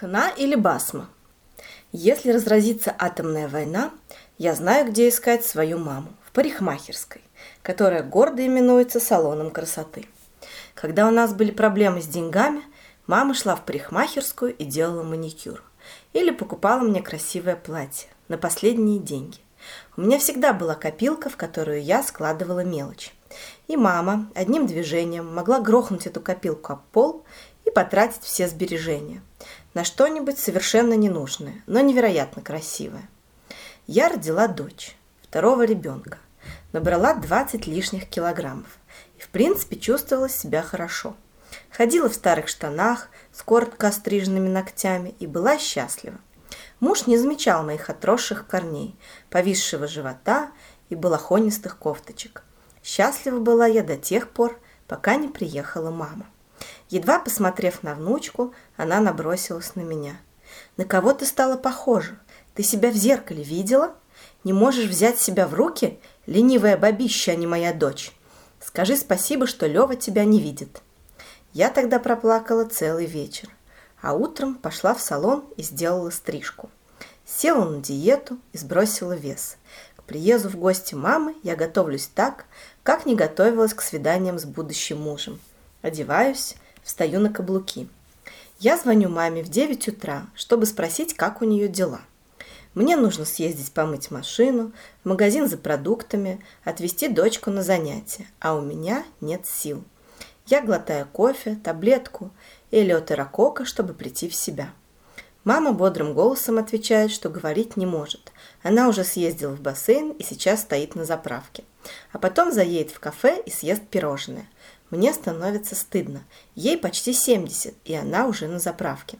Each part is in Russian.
Хна или басма? Если разразится атомная война, я знаю, где искать свою маму. В парикмахерской, которая гордо именуется салоном красоты. Когда у нас были проблемы с деньгами, мама шла в парикмахерскую и делала маникюр. Или покупала мне красивое платье на последние деньги. У меня всегда была копилка, в которую я складывала мелочь. И мама одним движением могла грохнуть эту копилку об пол и потратить все сбережения на что-нибудь совершенно ненужное, но невероятно красивое. Я родила дочь, второго ребенка, набрала 20 лишних килограммов и в принципе чувствовала себя хорошо. Ходила в старых штанах с коротко остриженными ногтями и была счастлива. Муж не замечал моих отросших корней, повисшего живота и балахонистых кофточек. Счастлива была я до тех пор, пока не приехала мама. Едва посмотрев на внучку, она набросилась на меня. «На кого ты стала похожа? Ты себя в зеркале видела? Не можешь взять себя в руки? Ленивая бабища, а не моя дочь. Скажи спасибо, что Лева тебя не видит». Я тогда проплакала целый вечер, а утром пошла в салон и сделала стрижку. Села на диету и сбросила вес. К приезду в гости мамы я готовлюсь так, как не готовилась к свиданиям с будущим мужем. Одеваюсь, встаю на каблуки. Я звоню маме в 9 утра, чтобы спросить, как у нее дела. Мне нужно съездить помыть машину, в магазин за продуктами, отвезти дочку на занятия, а у меня нет сил. Я глотаю кофе, таблетку или отерокока, чтобы прийти в себя. Мама бодрым голосом отвечает, что говорить не может. Она уже съездила в бассейн и сейчас стоит на заправке. А потом заедет в кафе и съест пирожное – мне становится стыдно. Ей почти 70, и она уже на заправке.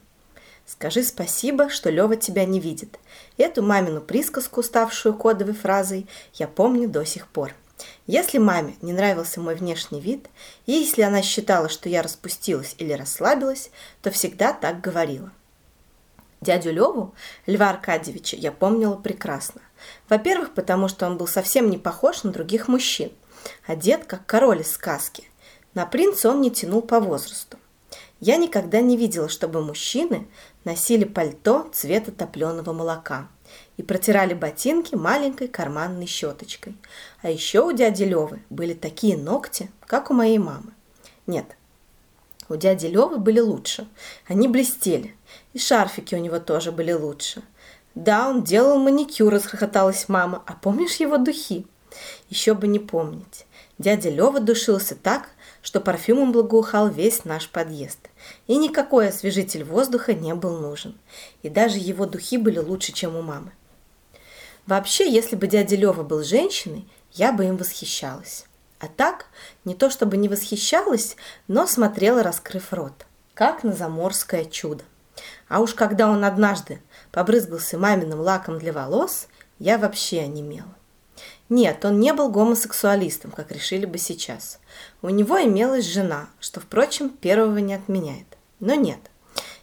Скажи спасибо, что Лева тебя не видит. Эту мамину присказку, ставшую кодовой фразой, я помню до сих пор. Если маме не нравился мой внешний вид, и если она считала, что я распустилась или расслабилась, то всегда так говорила. Дядю Леву, Льва Аркадьевича, я помнила прекрасно. Во-первых, потому что он был совсем не похож на других мужчин, одет как король из сказки. На принца он не тянул по возрасту. Я никогда не видела, чтобы мужчины носили пальто цвета топленого молока и протирали ботинки маленькой карманной щеточкой. А еще у дяди Левы были такие ногти, как у моей мамы. Нет, у дяди Левы были лучше. Они блестели. И шарфики у него тоже были лучше. Да, он делал маникюр, расхохоталась мама. А помнишь его духи? Еще бы не помнить. Дядя Лева душился так, что парфюмом благоухал весь наш подъезд. И никакой освежитель воздуха не был нужен. И даже его духи были лучше, чем у мамы. Вообще, если бы дядя Лева был женщиной, я бы им восхищалась. А так, не то чтобы не восхищалась, но смотрела, раскрыв рот, как на заморское чудо. А уж когда он однажды побрызгался маминым лаком для волос, я вообще онемела. Нет, он не был гомосексуалистом, как решили бы сейчас. У него имелась жена, что, впрочем, первого не отменяет. Но нет.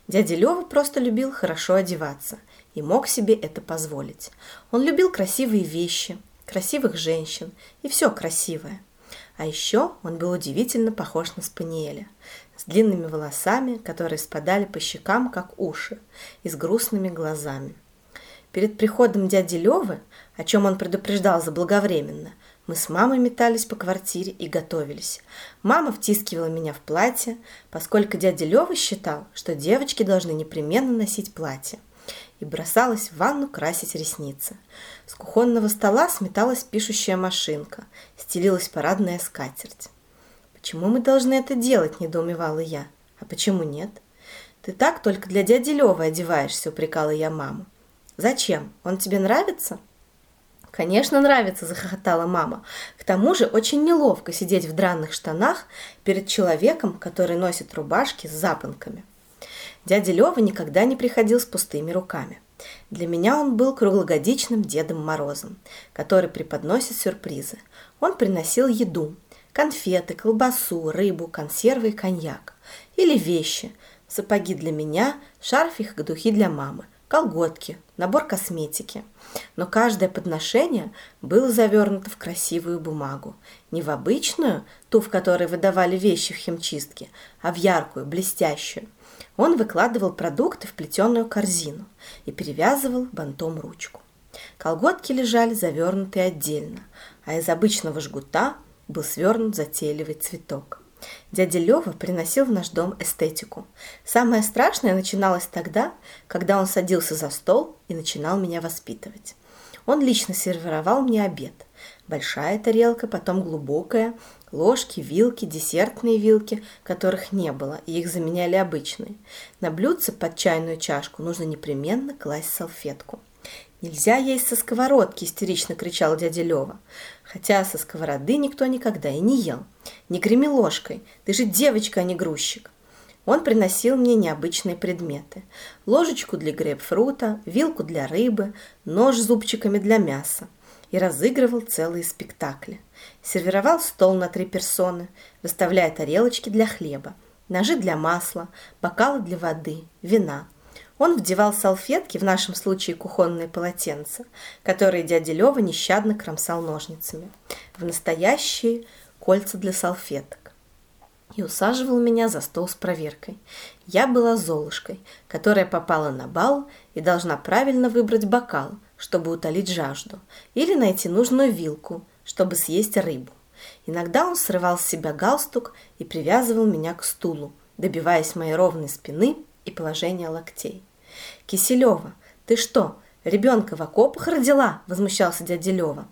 Дядя Лёва просто любил хорошо одеваться и мог себе это позволить. Он любил красивые вещи, красивых женщин и все красивое. А еще он был удивительно похож на Спаниеля, с длинными волосами, которые спадали по щекам, как уши, и с грустными глазами. Перед приходом дяди Левы о чем он предупреждал заблаговременно. Мы с мамой метались по квартире и готовились. Мама втискивала меня в платье, поскольку дядя Лёва считал, что девочки должны непременно носить платье, и бросалась в ванну красить ресницы. С кухонного стола сметалась пишущая машинка, стелилась парадная скатерть. «Почему мы должны это делать?» – недоумевала я. «А почему нет?» «Ты так только для дяди Лёвы одеваешься», – упрекала я маму. «Зачем? Он тебе нравится?» «Конечно, нравится», – захохотала мама. «К тому же очень неловко сидеть в дранных штанах перед человеком, который носит рубашки с запонками». Дядя Лёва никогда не приходил с пустыми руками. Для меня он был круглогодичным Дедом Морозом, который преподносит сюрпризы. Он приносил еду, конфеты, колбасу, рыбу, консервы и коньяк. Или вещи, сапоги для меня, шарфик духи для мамы – колготки, набор косметики. Но каждое подношение было завернуто в красивую бумагу. Не в обычную, ту, в которой выдавали вещи в химчистке, а в яркую, блестящую. Он выкладывал продукты в плетеную корзину и перевязывал бантом ручку. Колготки лежали завернутые отдельно, а из обычного жгута был свернут затейливый цветок. Дядя Лева приносил в наш дом эстетику. Самое страшное начиналось тогда, когда он садился за стол и начинал меня воспитывать. Он лично сервировал мне обед. Большая тарелка, потом глубокая, ложки, вилки, десертные вилки, которых не было, и их заменяли обычные. На блюдце под чайную чашку нужно непременно класть салфетку. «Нельзя есть со сковородки!» – истерично кричал дядя Лева. Хотя со сковороды никто никогда и не ел. «Не греми ложкой! Ты же девочка, а не грузчик!» Он приносил мне необычные предметы. Ложечку для грейпфрута, вилку для рыбы, нож с зубчиками для мяса. И разыгрывал целые спектакли. Сервировал стол на три персоны, выставляя тарелочки для хлеба, ножи для масла, бокалы для воды, вина – он вдевал салфетки, в нашем случае кухонные полотенца, которые дядя Лева нещадно кромсал ножницами, в настоящие кольца для салфеток. И усаживал меня за стол с проверкой. Я была Золушкой, которая попала на бал и должна правильно выбрать бокал, чтобы утолить жажду, или найти нужную вилку, чтобы съесть рыбу. Иногда он срывал с себя галстук и привязывал меня к стулу, добиваясь моей ровной спины и положения локтей. «Киселева, ты что, ребенка в окопах родила?» – возмущался дядя Лева,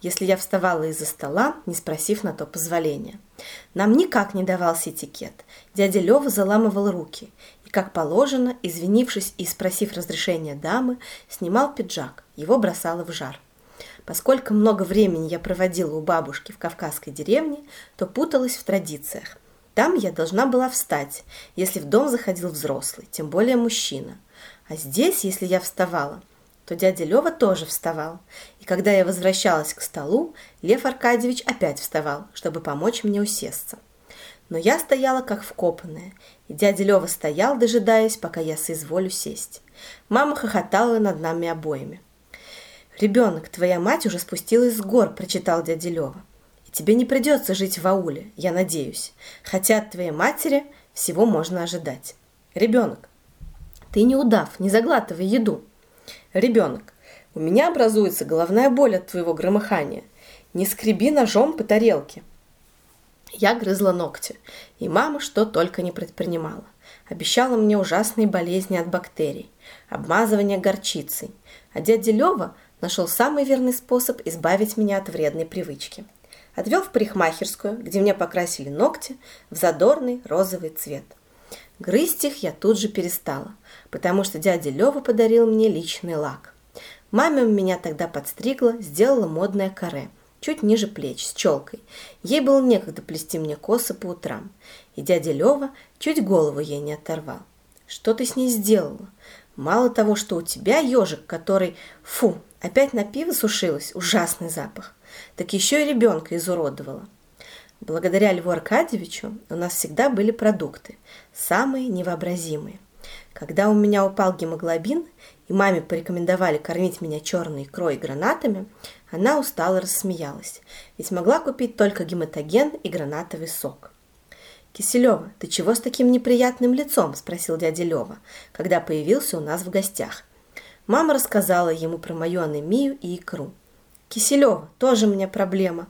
если я вставала из-за стола, не спросив на то позволения. Нам никак не давался этикет. Дядя Лева заламывал руки и, как положено, извинившись и спросив разрешения дамы, снимал пиджак, его бросало в жар. Поскольку много времени я проводила у бабушки в кавказской деревне, то путалась в традициях. Там я должна была встать, если в дом заходил взрослый, тем более мужчина – а здесь, если я вставала, то дядя Лева тоже вставал. И когда я возвращалась к столу, Лев Аркадьевич опять вставал, чтобы помочь мне усесться. Но я стояла как вкопанная, и дядя Лева стоял, дожидаясь, пока я соизволю сесть. Мама хохотала над нами обоими. «Ребенок, твоя мать уже спустилась с гор», – прочитал дядя Лева. «И тебе не придется жить в ауле, я надеюсь, хотя от твоей матери всего можно ожидать. Ребенок, ты не удав, не заглатывай еду. Ребенок, у меня образуется головная боль от твоего громыхания. Не скреби ножом по тарелке. Я грызла ногти, и мама что только не предпринимала. Обещала мне ужасные болезни от бактерий, обмазывание горчицей. А дядя Лева нашел самый верный способ избавить меня от вредной привычки. Отвел в парикмахерскую, где мне покрасили ногти в задорный розовый цвет. Грызть их я тут же перестала, потому что дядя Лева подарил мне личный лак. Мама меня тогда подстригла, сделала модное каре, чуть ниже плеч, с челкой. Ей было некогда плести мне косы по утрам. И дядя Лева чуть голову ей не оторвал. Что ты с ней сделала? Мало того, что у тебя ежик, который... Фу, опять на пиво сушилась, ужасный запах. Так еще и ребенка изуродовала. Благодаря Льву Аркадьевичу у нас всегда были продукты, самые невообразимые. Когда у меня упал гемоглобин, и маме порекомендовали кормить меня черной икрой и гранатами, она устало рассмеялась, ведь могла купить только гематоген и гранатовый сок. «Киселева, ты чего с таким неприятным лицом?» – спросил дядя Лева, когда появился у нас в гостях. Мама рассказала ему про мою анемию и икру. «Киселева, тоже у меня проблема»,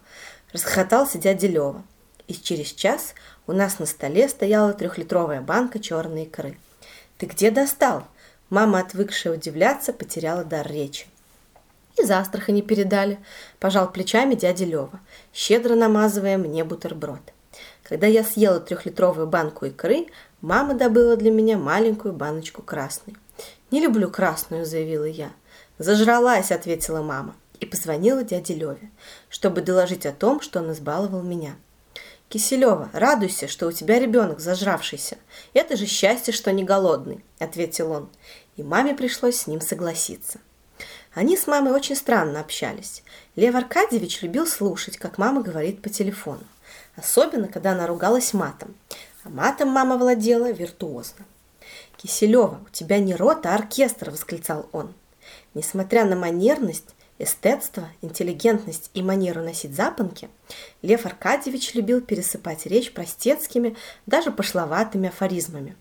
Расхохотался дядя Лева. И через час у нас на столе стояла трехлитровая банка черной икры. «Ты где достал?» Мама, отвыкшая удивляться, потеряла дар речи. «И завтрака не передали», – пожал плечами дядя Лева, щедро намазывая мне бутерброд. Когда я съела трехлитровую банку икры, мама добыла для меня маленькую баночку красной. «Не люблю красную», – заявила я. «Зажралась», – ответила мама и позвонила дяде Леве, чтобы доложить о том, что он избаловал меня. «Киселева, радуйся, что у тебя ребенок зажравшийся. Это же счастье, что не голодный», – ответил он. И маме пришлось с ним согласиться. Они с мамой очень странно общались. Лев Аркадьевич любил слушать, как мама говорит по телефону. Особенно, когда она ругалась матом. А матом мама владела виртуозно. «Киселева, у тебя не рот, а оркестр!» – восклицал он. Несмотря на манерность, эстетство, интеллигентность и манеру носить запонки, Лев Аркадьевич любил пересыпать речь простецкими, даже пошловатыми афоризмами.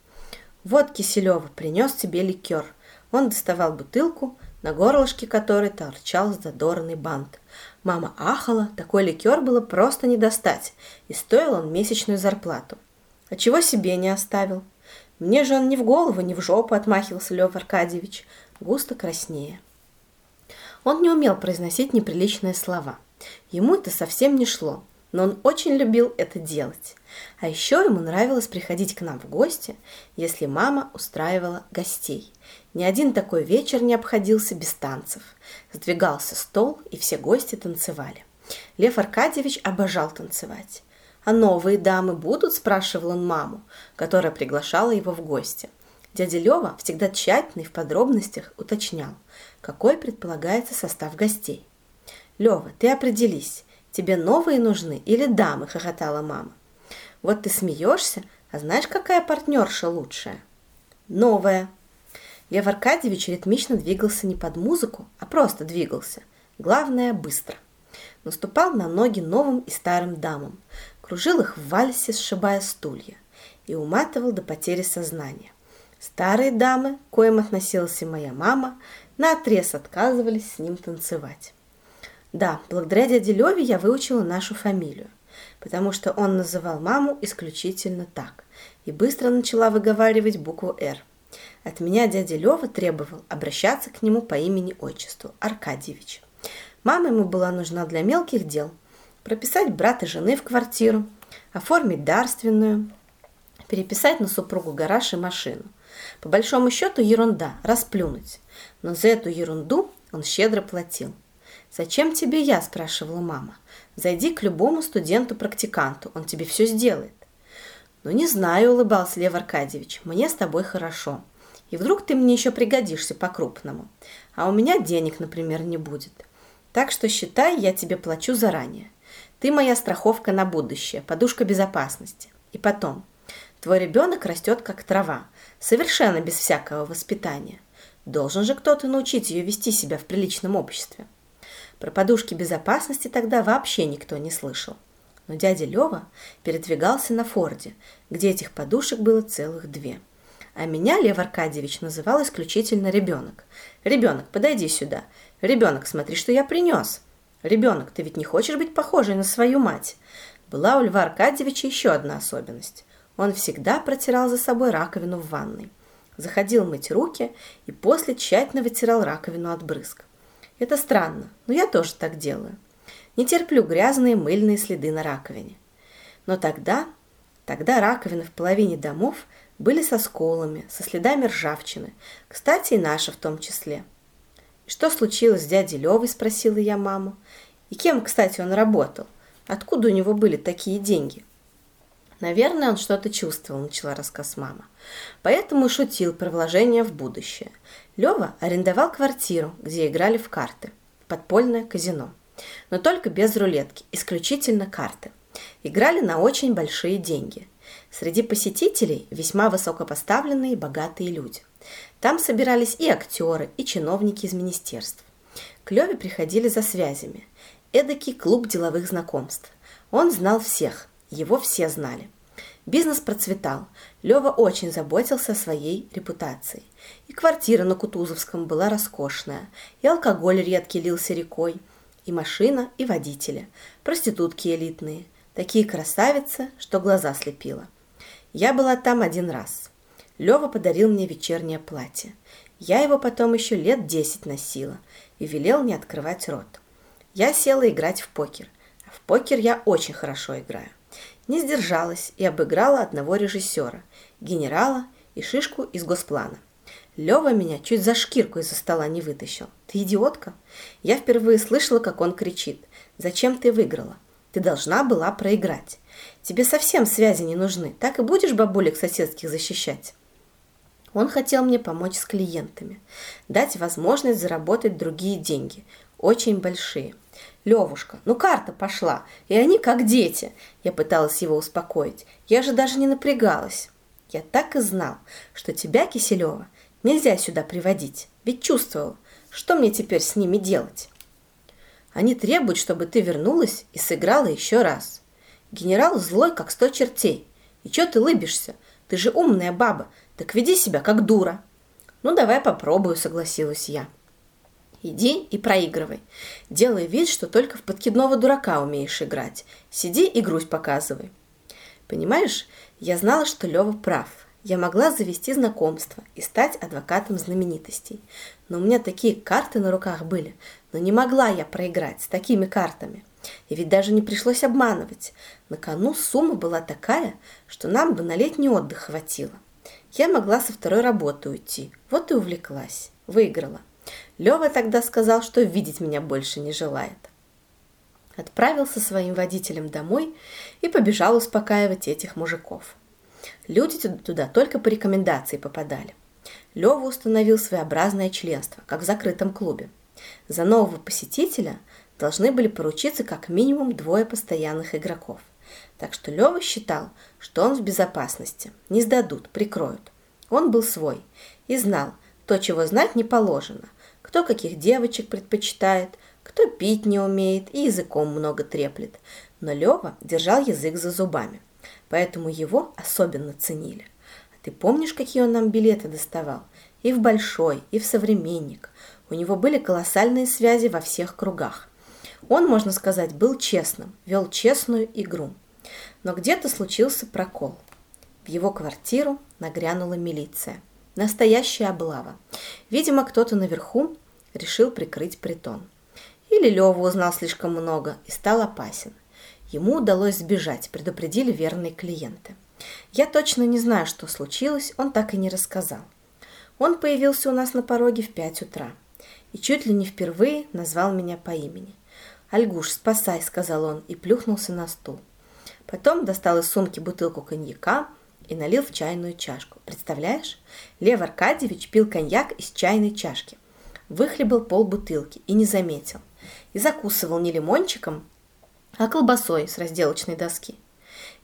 Вот Киселева принес тебе ликер. Он доставал бутылку, на горлышке которой торчал задорный бант. Мама ахала, такой ликер было просто не достать, и стоил он месячную зарплату. А чего себе не оставил? Мне же он ни в голову, ни в жопу отмахивался Лев Аркадьевич, густо краснее. Он не умел произносить неприличные слова. Ему это совсем не шло, но он очень любил это делать. А еще ему нравилось приходить к нам в гости, если мама устраивала гостей. Ни один такой вечер не обходился без танцев. Сдвигался стол, и все гости танцевали. Лев Аркадьевич обожал танцевать. «А новые дамы будут?» – спрашивал он маму, которая приглашала его в гости. Дядя Лева всегда тщательно и в подробностях уточнял, какой предполагается состав гостей. «Лева, ты определись, тебе новые нужны или дамы?» – хохотала мама. «Вот ты смеешься, а знаешь, какая партнерша лучшая?» «Новая». Лев Аркадьевич ритмично двигался не под музыку, а просто двигался. Главное – быстро. Наступал на ноги новым и старым дамам, кружил их в вальсе, сшибая стулья, и уматывал до потери сознания. Старые дамы, к коим относилась и моя мама, наотрез отказывались с ним танцевать. Да, благодаря дяде Леве я выучила нашу фамилию, потому что он называл маму исключительно так, и быстро начала выговаривать букву «Р». От меня дядя Лева требовал обращаться к нему по имени-отчеству Аркадьевич. Мама ему была нужна для мелких дел – прописать брата жены в квартиру, оформить дарственную, переписать на супругу гараж и машину. По большому счету ерунда, расплюнуть. Но за эту ерунду он щедро платил. «Зачем тебе я?» – спрашивала мама. «Зайди к любому студенту-практиканту, он тебе все сделает». «Ну, не знаю», – улыбался Лев Аркадьевич, – «мне с тобой хорошо. И вдруг ты мне еще пригодишься по-крупному. А у меня денег, например, не будет. Так что считай, я тебе плачу заранее. Ты моя страховка на будущее, подушка безопасности. И потом, твой ребенок растет как трава, совершенно без всякого воспитания. Должен же кто-то научить ее вести себя в приличном обществе. Про подушки безопасности тогда вообще никто не слышал. Но дядя Лева передвигался на Форде, где этих подушек было целых две. А меня Лев Аркадьевич называл исключительно ребенок. «Ребенок, подойди сюда. Ребенок, смотри, что я принес». «Ребенок, ты ведь не хочешь быть похожей на свою мать?» Была у Льва Аркадьевича еще одна особенность. Он всегда протирал за собой раковину в ванной. Заходил мыть руки и после тщательно вытирал раковину от брызг. Это странно, но я тоже так делаю. Не терплю грязные мыльные следы на раковине. Но тогда, тогда раковины в половине домов были со сколами, со следами ржавчины, кстати, и наша в том числе. «Что случилось с дядей Левой?» – спросила я маму. «И кем, кстати, он работал? Откуда у него были такие деньги?» «Наверное, он что-то чувствовал», – начала рассказ мама. «Поэтому и шутил про вложение в будущее. Лева арендовал квартиру, где играли в карты. Подпольное казино. Но только без рулетки, исключительно карты. Играли на очень большие деньги. Среди посетителей весьма высокопоставленные богатые люди. Там собирались и актеры, и чиновники из министерств. К Леве приходили за связями. Эдакий клуб деловых знакомств. Он знал всех, его все знали. Бизнес процветал. Лева очень заботился о своей репутации. И квартира на Кутузовском была роскошная, и алкоголь редкий лился рекой, и машина, и водители, проститутки элитные, такие красавицы, что глаза слепило. Я была там один раз. Лева подарил мне вечернее платье. Я его потом еще лет десять носила и велел не открывать рот. Я села играть в покер. В покер я очень хорошо играю. Не сдержалась и обыграла одного режиссера, генерала и шишку из госплана. Лева меня чуть за шкирку из-за стола не вытащил. Ты идиотка? Я впервые слышала, как он кричит. Зачем ты выиграла? Ты должна была проиграть. Тебе совсем связи не нужны. Так и будешь бабулек соседских защищать. Он хотел мне помочь с клиентами, дать возможность заработать другие деньги, очень большие. Левушка, ну карта пошла, и они как дети. Я пыталась его успокоить. Я же даже не напрягалась. Я так и знал, что тебя, Киселева, нельзя сюда приводить, ведь чувствовал, что мне теперь с ними делать. Они требуют, чтобы ты вернулась и сыграла еще раз. Генерал злой, как сто чертей. И что ты лыбишься? Ты же умная баба, Так веди себя как дура. Ну, давай попробую, согласилась я. Иди и проигрывай. Делай вид, что только в подкидного дурака умеешь играть. Сиди и грусть показывай. Понимаешь, я знала, что Лева прав. Я могла завести знакомство и стать адвокатом знаменитостей. Но у меня такие карты на руках были. Но не могла я проиграть с такими картами. И ведь даже не пришлось обманывать. На кону сумма была такая, что нам бы на летний отдых хватило. Я могла со второй работы уйти. Вот и увлеклась. Выиграла. Лева тогда сказал, что видеть меня больше не желает. Отправился своим водителем домой и побежал успокаивать этих мужиков. Люди туда только по рекомендации попадали. Лева установил своеобразное членство, как в закрытом клубе. За нового посетителя должны были поручиться как минимум двое постоянных игроков. Так что Лева считал, что он в безопасности, не сдадут, прикроют. Он был свой и знал, то, чего знать не положено, кто каких девочек предпочитает, кто пить не умеет и языком много треплет. Но Лева держал язык за зубами, поэтому его особенно ценили. А ты помнишь, какие он нам билеты доставал? И в Большой, и в Современник. У него были колоссальные связи во всех кругах. Он, можно сказать, был честным, вел честную игру. Но где-то случился прокол. В его квартиру нагрянула милиция. Настоящая облава. Видимо, кто-то наверху решил прикрыть притон. Или Лева узнал слишком много и стал опасен. Ему удалось сбежать, предупредили верные клиенты. Я точно не знаю, что случилось, он так и не рассказал. Он появился у нас на пороге в пять утра и чуть ли не впервые назвал меня по имени. «Альгуш, спасай», — сказал он и плюхнулся на стул. Потом достал из сумки бутылку коньяка, и налил в чайную чашку. Представляешь? Лев Аркадьевич пил коньяк из чайной чашки. Выхлебал пол бутылки и не заметил. И закусывал не лимончиком, а колбасой с разделочной доски.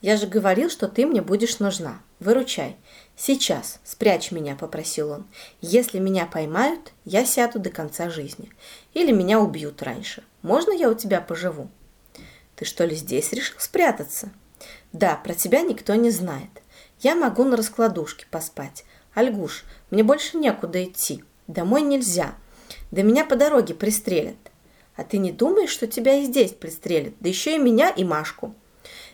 Я же говорил, что ты мне будешь нужна. Выручай. Сейчас, спрячь меня, попросил он. Если меня поймают, я сяду до конца жизни. Или меня убьют раньше. Можно я у тебя поживу? Ты что ли здесь решил спрятаться? Да, про тебя никто не знает. Я могу на раскладушке поспать. Альгуш, мне больше некуда идти. Домой нельзя. Да меня по дороге пристрелят. А ты не думаешь, что тебя и здесь пристрелят? Да еще и меня, и Машку.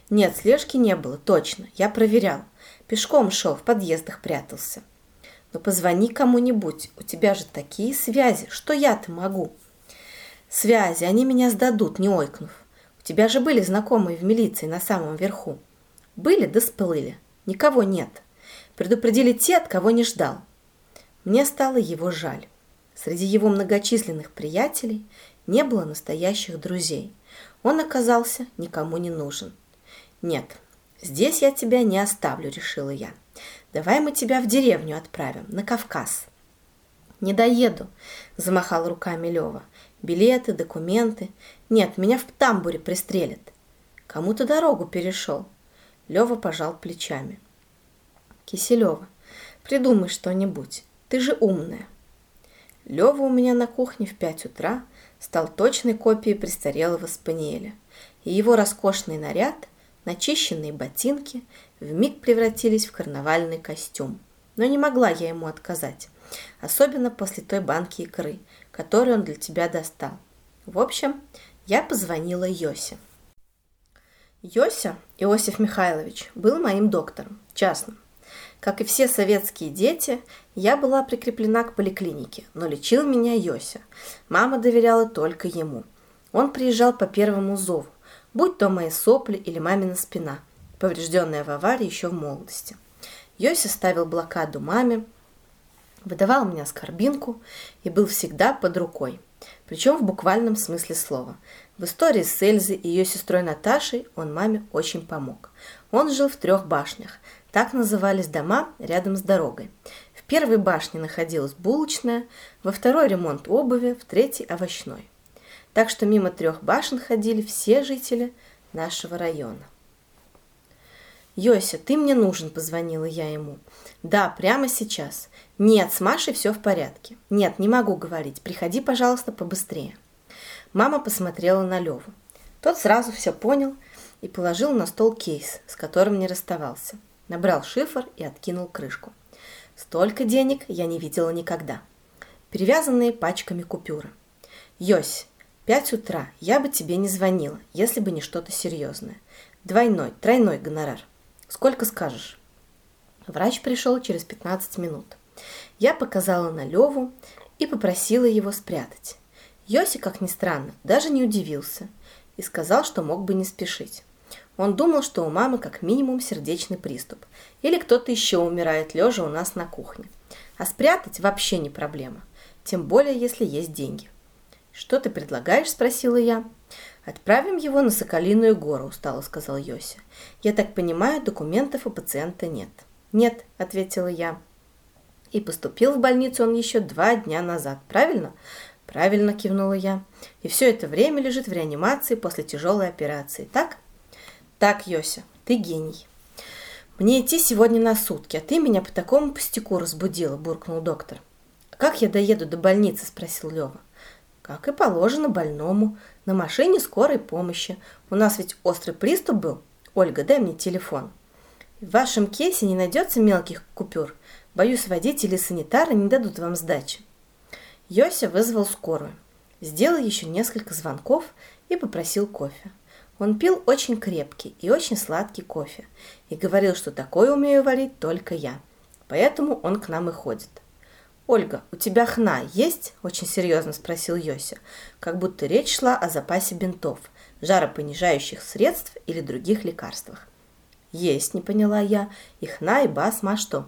Нет, слежки не было, точно. Я проверял. Пешком шел, в подъездах прятался. Но позвони кому-нибудь. У тебя же такие связи. Что я-то могу? Связи, они меня сдадут, не ойкнув. У тебя же были знакомые в милиции на самом верху. Были да сплыли. Никого нет. Предупредили те, от кого не ждал. Мне стало его жаль. Среди его многочисленных приятелей не было настоящих друзей. Он оказался никому не нужен. Нет, здесь я тебя не оставлю, решила я. Давай мы тебя в деревню отправим, на Кавказ. Не доеду, замахал руками Лева. Билеты, документы. Нет, меня в тамбуре пристрелят. Кому-то дорогу перешел. Лева пожал плечами. Киселева, придумай что-нибудь. Ты же умная. Лева у меня на кухне в пять утра стал точной копией престарелого спаниеля. И его роскошный наряд, начищенные ботинки, вмиг превратились в карнавальный костюм. Но не могла я ему отказать, особенно после той банки икры, которую он для тебя достал. В общем, я позвонила Йосе. Йося Иосиф Михайлович был моим доктором, частным. Как и все советские дети, я была прикреплена к поликлинике, но лечил меня Йося. Мама доверяла только ему. Он приезжал по первому зову, будь то мои сопли или мамина спина, поврежденная в аварии еще в молодости. Йося ставил блокаду маме, выдавал мне скорбинку и был всегда под рукой, причем в буквальном смысле слова – в истории с Эльзой и ее сестрой Наташей он маме очень помог. Он жил в трех башнях. Так назывались дома рядом с дорогой. В первой башне находилась булочная, во второй ремонт обуви, в третьей овощной. Так что мимо трех башен ходили все жители нашего района. «Йося, ты мне нужен», – позвонила я ему. «Да, прямо сейчас. Нет, с Машей все в порядке. Нет, не могу говорить. Приходи, пожалуйста, побыстрее». Мама посмотрела на Леву. Тот сразу все понял и положил на стол кейс, с которым не расставался. Набрал шифр и откинул крышку. Столько денег я не видела никогда. Перевязанные пачками купюры. Йось, пять утра, я бы тебе не звонила, если бы не что-то серьезное. Двойной, тройной гонорар. Сколько скажешь? Врач пришел через 15 минут. Я показала на Леву и попросила его спрятать. Йоси, как ни странно, даже не удивился и сказал, что мог бы не спешить. Он думал, что у мамы как минимум сердечный приступ. Или кто-то еще умирает лежа у нас на кухне. А спрятать вообще не проблема. Тем более, если есть деньги. «Что ты предлагаешь?» – спросила я. «Отправим его на Соколиную гору», – устало сказал Йося. «Я так понимаю, документов у пациента нет». «Нет», – ответила я. «И поступил в больницу он еще два дня назад, правильно?» «Правильно», – кивнула я. «И все это время лежит в реанимации после тяжелой операции, так?» Так, Йося, ты гений. Мне идти сегодня на сутки, а ты меня по такому пустяку разбудила, буркнул доктор. Как я доеду до больницы, спросил Лева. Как и положено больному, на машине скорой помощи. У нас ведь острый приступ был. Ольга, дай мне телефон. В вашем кейсе не найдется мелких купюр. Боюсь, водители и санитары не дадут вам сдачи. Йося вызвал скорую, сделал еще несколько звонков и попросил кофе. Он пил очень крепкий и очень сладкий кофе и говорил, что такое умею варить только я. Поэтому он к нам и ходит. «Ольга, у тебя хна есть?» – очень серьезно спросил Йося, как будто речь шла о запасе бинтов, жаропонижающих средств или других лекарствах. «Есть», – не поняла я, – «и хна, и басма, а что?»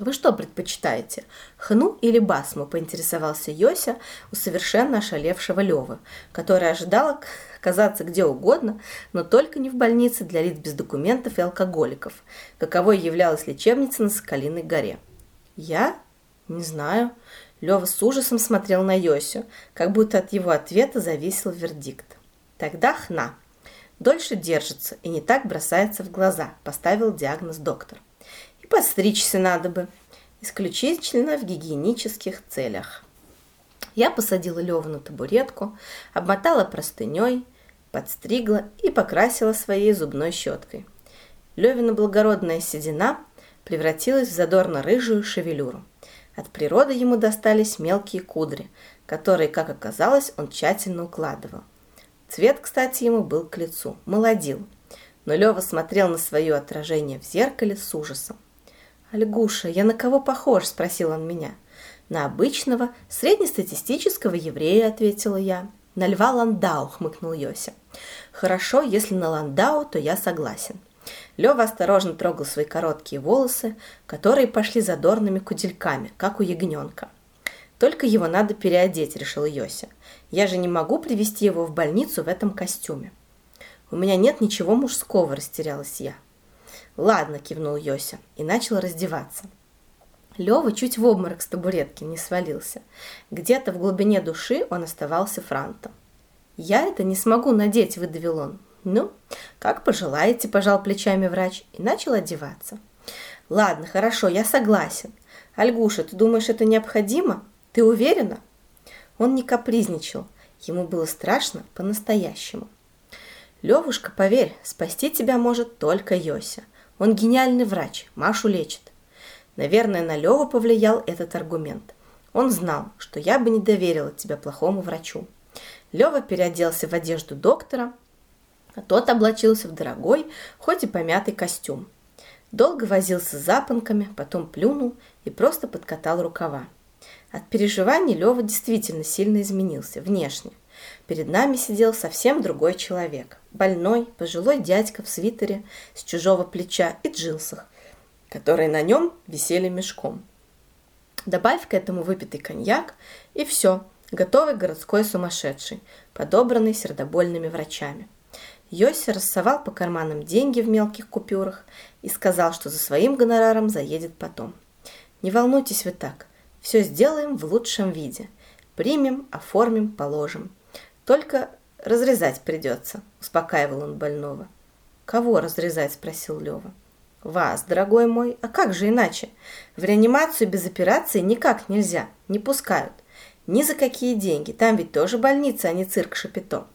«Вы что предпочитаете, хну или басму?» – поинтересовался Йося у совершенно ошалевшего Левы, который ожидал оказаться где угодно, но только не в больнице для лиц без документов и алкоголиков, каковой являлась лечебница на Соколиной горе. Я? Не знаю. Лева с ужасом смотрел на Йосю, как будто от его ответа зависел вердикт. Тогда хна. Дольше держится и не так бросается в глаза, поставил диагноз доктор. Подстричься надо бы, исключительно в гигиенических целях. Я посадила Леву на табуретку, обмотала простыней, подстригла и покрасила своей зубной щеткой. Левина благородная седина превратилась в задорно-рыжую шевелюру. От природы ему достались мелкие кудри, которые, как оказалось, он тщательно укладывал. Цвет, кстати, ему был к лицу, молодил. Но Лева смотрел на свое отражение в зеркале с ужасом. «Альгуша, я на кого похож?» – спросил он меня. «На обычного, среднестатистического еврея», – ответила я. «На льва Ландау», – хмыкнул Йося. «Хорошо, если на Ландау, то я согласен». Лева осторожно трогал свои короткие волосы, которые пошли задорными кудельками, как у ягненка. «Только его надо переодеть», – решил Йося. «Я же не могу привести его в больницу в этом костюме». «У меня нет ничего мужского», – растерялась я. «Ладно», – кивнул Йося и начал раздеваться – Лёва чуть в обморок с табуретки не свалился. Где-то в глубине души он оставался франтом. «Я это не смогу надеть», – выдавил он. «Ну, как пожелаете», – пожал плечами врач и начал одеваться. «Ладно, хорошо, я согласен. Альгуша, ты думаешь, это необходимо? Ты уверена?» Он не капризничал. Ему было страшно по-настоящему. «Левушка, поверь, спасти тебя может только Йося. Он гениальный врач, Машу лечит. Наверное, на Леву повлиял этот аргумент. Он знал, что я бы не доверила тебя плохому врачу. Лева переоделся в одежду доктора, а тот облачился в дорогой, хоть и помятый костюм. Долго возился с запонками, потом плюнул и просто подкатал рукава. От переживаний Лева действительно сильно изменился внешне. Перед нами сидел совсем другой человек. Больной, пожилой дядька в свитере с чужого плеча и джинсах, которые на нем висели мешком. Добавь к этому выпитый коньяк, и все, готовый городской сумасшедший, подобранный сердобольными врачами. Йоси рассовал по карманам деньги в мелких купюрах и сказал, что за своим гонораром заедет потом. «Не волнуйтесь вы так, все сделаем в лучшем виде. Примем, оформим, положим. Только разрезать придется», – успокаивал он больного. «Кого разрезать?» – спросил Лева. Вас, дорогой мой, а как же иначе? В реанимацию без операции никак нельзя, не пускают. Ни за какие деньги, там ведь тоже больница, а не цирк Шапито.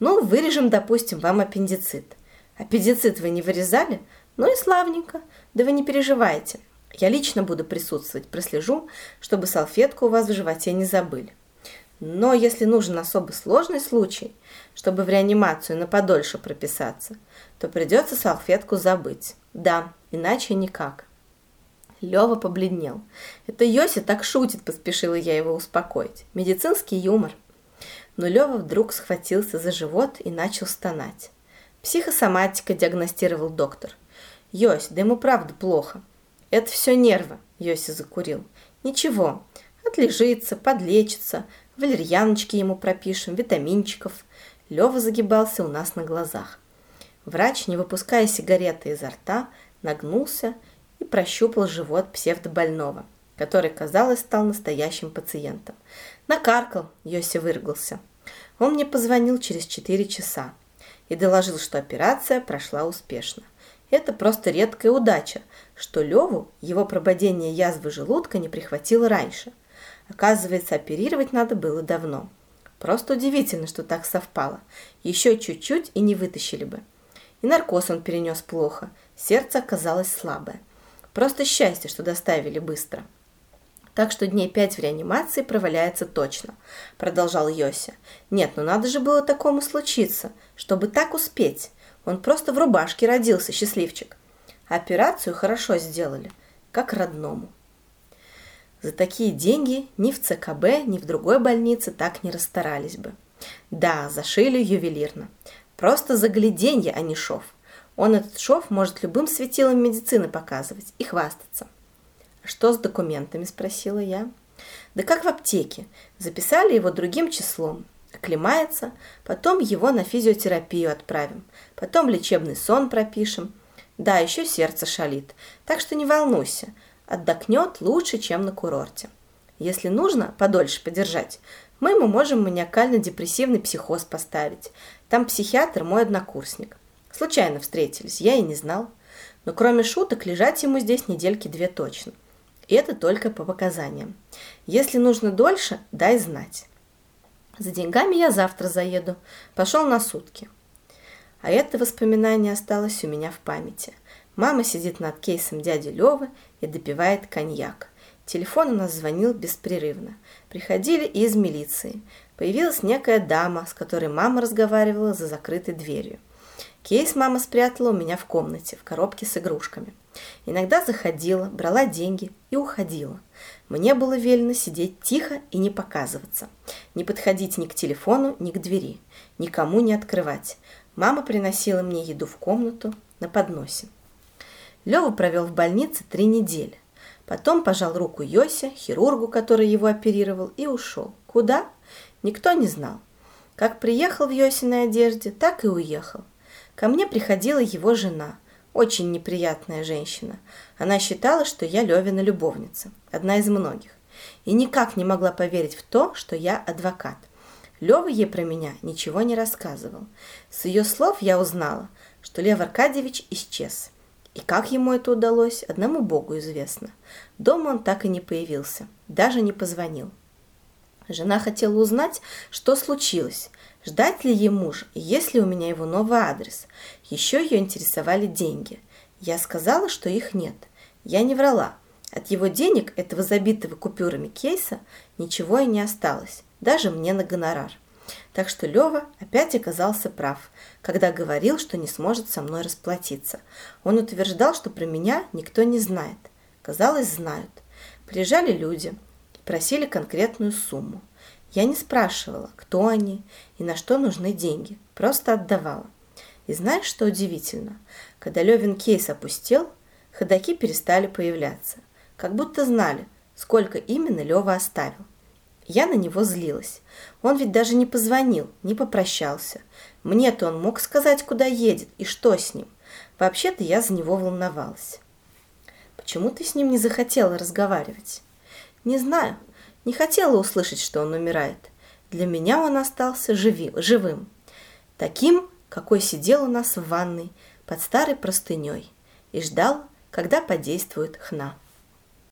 Ну, вырежем, допустим, вам аппендицит. Аппендицит вы не вырезали? Ну и славненько. Да вы не переживайте. Я лично буду присутствовать, прослежу, чтобы салфетку у вас в животе не забыли. Но если нужен особо сложный случай, чтобы в реанимацию на подольше прописаться, то придется салфетку забыть. Да, иначе никак. Лева побледнел. Это Йоси так шутит, поспешила я его успокоить. Медицинский юмор. Но Лева вдруг схватился за живот и начал стонать. Психосоматика, диагностировал доктор. Йось, да ему правда плохо. Это все нервы, Йоси закурил. Ничего, отлежится, подлечится, валерьяночки ему пропишем, витаминчиков. Лева загибался у нас на глазах. Врач, не выпуская сигареты изо рта, нагнулся и прощупал живот псевдобольного, который, казалось, стал настоящим пациентом. Накаркал, Йоси выргался. Он мне позвонил через четыре часа и доложил, что операция прошла успешно. Это просто редкая удача, что Леву его прободение язвы желудка не прихватило раньше. Оказывается, оперировать надо было давно. Просто удивительно, что так совпало. Еще чуть-чуть и не вытащили бы. И наркоз он перенес плохо, сердце оказалось слабое. Просто счастье, что доставили быстро. Так что дней пять в реанимации проваляется точно, продолжал Йося. Нет, ну надо же было такому случиться, чтобы так успеть. Он просто в рубашке родился, счастливчик. Операцию хорошо сделали, как родному. За такие деньги ни в ЦКБ, ни в другой больнице так не расстарались бы. Да, зашили ювелирно. Просто загляденье, а не шов. Он этот шов может любым светилом медицины показывать и хвастаться. «Что с документами?» – спросила я. «Да как в аптеке. Записали его другим числом. Оклемается, потом его на физиотерапию отправим, потом лечебный сон пропишем. Да, еще сердце шалит, так что не волнуйся, отдохнет лучше, чем на курорте. Если нужно подольше подержать, мы ему можем маниакально-депрессивный психоз поставить. Там психиатр мой однокурсник. Случайно встретились, я и не знал. Но кроме шуток, лежать ему здесь недельки две точно. И это только по показаниям. Если нужно дольше, дай знать. За деньгами я завтра заеду. Пошел на сутки. А это воспоминание осталось у меня в памяти. Мама сидит над кейсом дяди Левы и допивает коньяк. Телефон у нас звонил беспрерывно. Приходили из милиции. Появилась некая дама, с которой мама разговаривала за закрытой дверью. Кейс мама спрятала у меня в комнате, в коробке с игрушками. Иногда заходила, брала деньги и уходила. Мне было велено сидеть тихо и не показываться. Не подходить ни к телефону, ни к двери. Никому не открывать. Мама приносила мне еду в комнату на подносе. Лева провел в больнице три недели. Потом пожал руку Йосе, хирургу, который его оперировал, и ушел. Куда? Никто не знал. Как приехал в Йосиной одежде, так и уехал. Ко мне приходила его жена, очень неприятная женщина. Она считала, что я Левина любовница, одна из многих, и никак не могла поверить в то, что я адвокат – Лева ей про меня ничего не рассказывал. С ее слов я узнала, что Лев Аркадьевич исчез. И как ему это удалось, одному Богу известно. Дома он так и не появился, даже не позвонил. Жена хотела узнать, что случилось, ждать ли ей муж, есть ли у меня его новый адрес. Еще ее интересовали деньги. Я сказала, что их нет. Я не врала. От его денег, этого забитого купюрами кейса, ничего и не осталось даже мне на гонорар. Так что Лева опять оказался прав, когда говорил, что не сможет со мной расплатиться. Он утверждал, что про меня никто не знает. Казалось, знают. Приезжали люди просили конкретную сумму. Я не спрашивала, кто они и на что нужны деньги, просто отдавала. И знаешь, что удивительно? Когда Левин кейс опустел, ходаки перестали появляться, как будто знали, сколько именно Лева оставил. Я на него злилась. Он ведь даже не позвонил, не попрощался. Мне-то он мог сказать, куда едет и что с ним. Вообще-то я за него волновалась. Почему ты с ним не захотела разговаривать? Не знаю. Не хотела услышать, что он умирает. Для меня он остался живи, живым. Таким, какой сидел у нас в ванной под старой простыней и ждал, когда подействует хна.